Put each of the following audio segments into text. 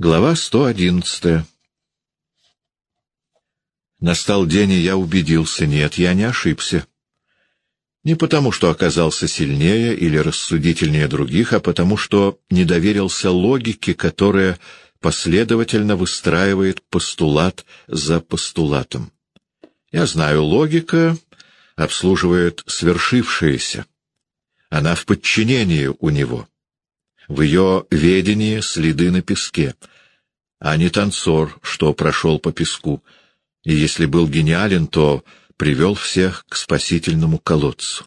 Глава 111 Настал день, и я убедился, нет, я не ошибся. Не потому, что оказался сильнее или рассудительнее других, а потому, что не доверился логике, которая последовательно выстраивает постулат за постулатом. Я знаю, логика обслуживает свершившееся. Она в подчинении у него. В ее ведении следы на песке, а не танцор, что прошел по песку, и если был гениален, то привел всех к спасительному колодцу.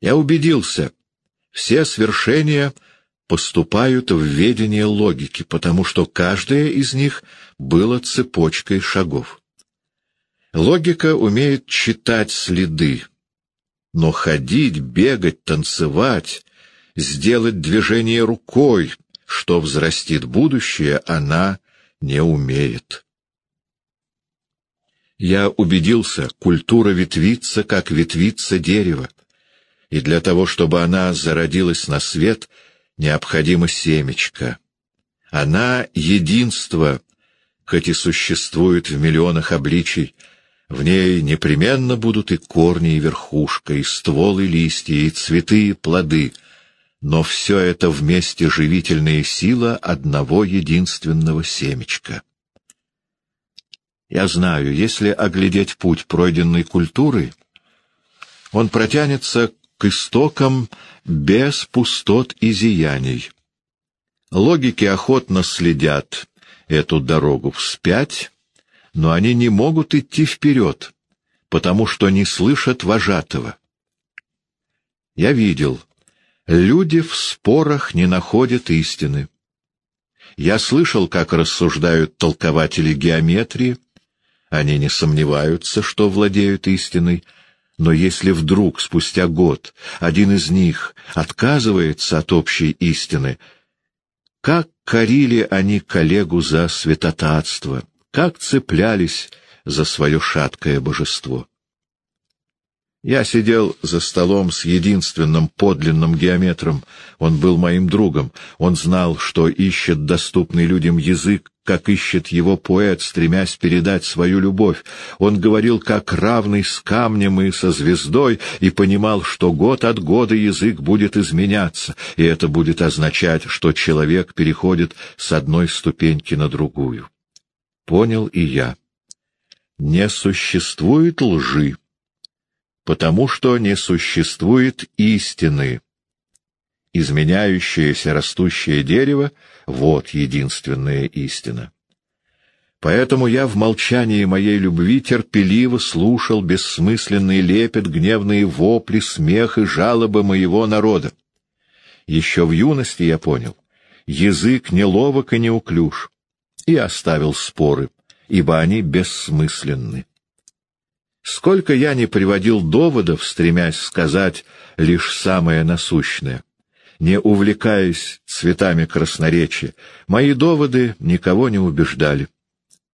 Я убедился, все свершения поступают в ведение логики, потому что каждая из них была цепочкой шагов. Логика умеет читать следы, но ходить, бегать, танцевать, сделать движение рукой, что взрастит будущее, она не умеет. Я убедился, культура ветвится, как ветвится дерево, и для того, чтобы она зародилась на свет, необходимо семечко. Она — единство, хоть и существует в миллионах обличий, в ней непременно будут и корни, и верхушка, и ствол, и листья, и цветы, и плоды, но все это вместе живительная сила одного единственного семечка. Я знаю, если оглядеть путь пройденной культуры, он протянется к истокам без пустот и зияний. Логики охотно следят эту дорогу вспять, но они не могут идти вперед, потому что не слышат вожатого. Я видел, люди в спорах не находят истины. Я слышал, как рассуждают толкователи геометрии, они не сомневаются, что владеют истиной, но если вдруг, спустя год, один из них отказывается от общей истины, как корили они коллегу за святотатство, как цеплялись за свое шаткое божество. Я сидел за столом с единственным подлинным геометром. Он был моим другом. Он знал, что ищет доступный людям язык, как ищет его поэт, стремясь передать свою любовь. Он говорил как равный с камнем и со звездой, и понимал, что год от года язык будет изменяться, и это будет означать, что человек переходит с одной ступеньки на другую. Понял и я. Не существует лжи потому что не существует истины. Изменяющееся растущее дерево — вот единственная истина. Поэтому я в молчании моей любви терпеливо слушал бессмысленный лепет, гневные вопли, смех и жалобы моего народа. Еще в юности я понял, язык неловок и неуклюж, и оставил споры, ибо они бессмысленны. Сколько я не приводил доводов, стремясь сказать лишь самое насущное. Не увлекаясь цветами красноречия, мои доводы никого не убеждали.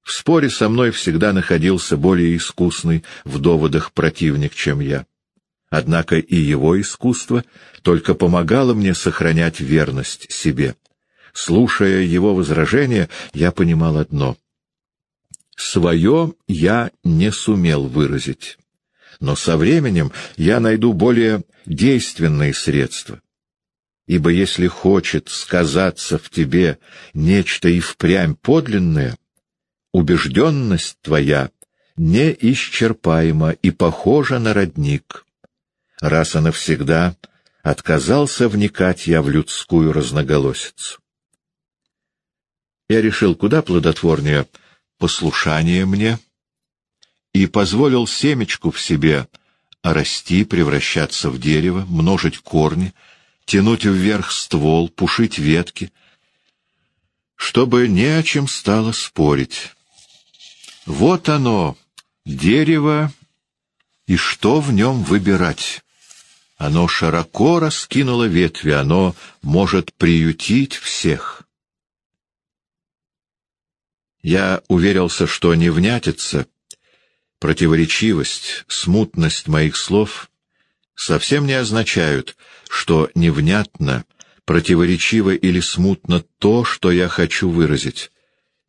В споре со мной всегда находился более искусный в доводах противник, чем я. Однако и его искусство только помогало мне сохранять верность себе. Слушая его возражения, я понимал одно — Свое я не сумел выразить, но со временем я найду более действенные средства. Ибо если хочет сказаться в тебе нечто и впрямь подлинное, убежденность твоя неисчерпаема и похожа на родник. Раз и навсегда отказался вникать я в людскую разноголосицу. Я решил куда плодотворнее — послушание мне и позволил семечку в себе расти, превращаться в дерево, множить корни, тянуть вверх ствол, пушить ветки, чтобы не о чем стало спорить. Вот оно, дерево, и что в нем выбирать? Оно широко раскинуло ветви, оно может приютить всех. Я уверился, что невнятица, противоречивость, смутность моих слов совсем не означают, что невнятно, противоречиво или смутно то, что я хочу выразить.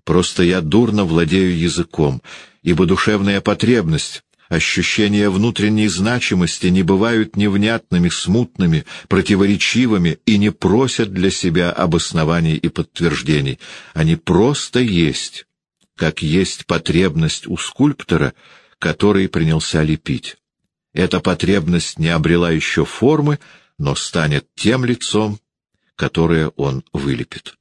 Просто я дурно владею языком, ибо душевная потребность, ощущение внутренней значимости не бывают невнятными, смутными, противоречивыми и не просят для себя обоснований и подтверждений. Они просто есть, как есть потребность у скульптора, который принялся лепить. Эта потребность не обрела еще формы, но станет тем лицом, которое он вылепит.